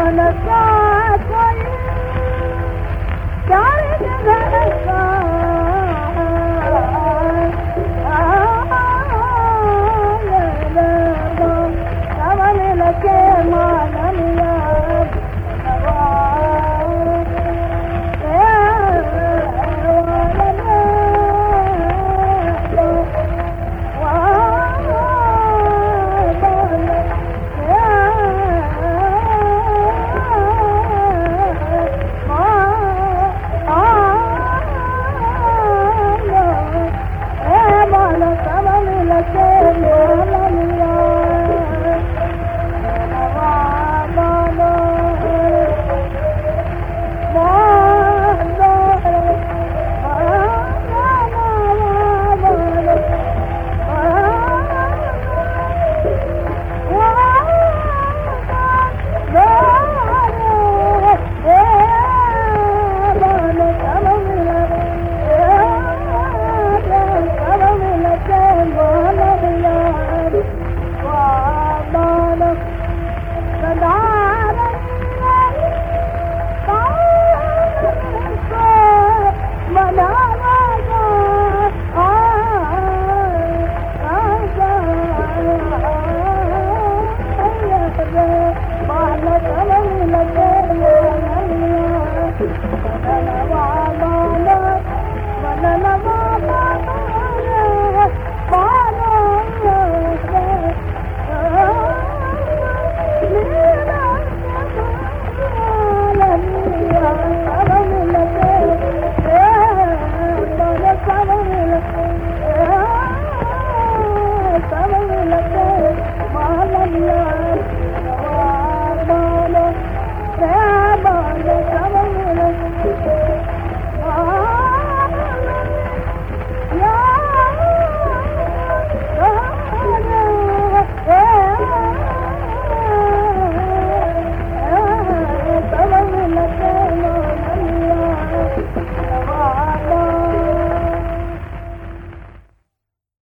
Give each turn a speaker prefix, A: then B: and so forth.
A: gonna die for you. darling.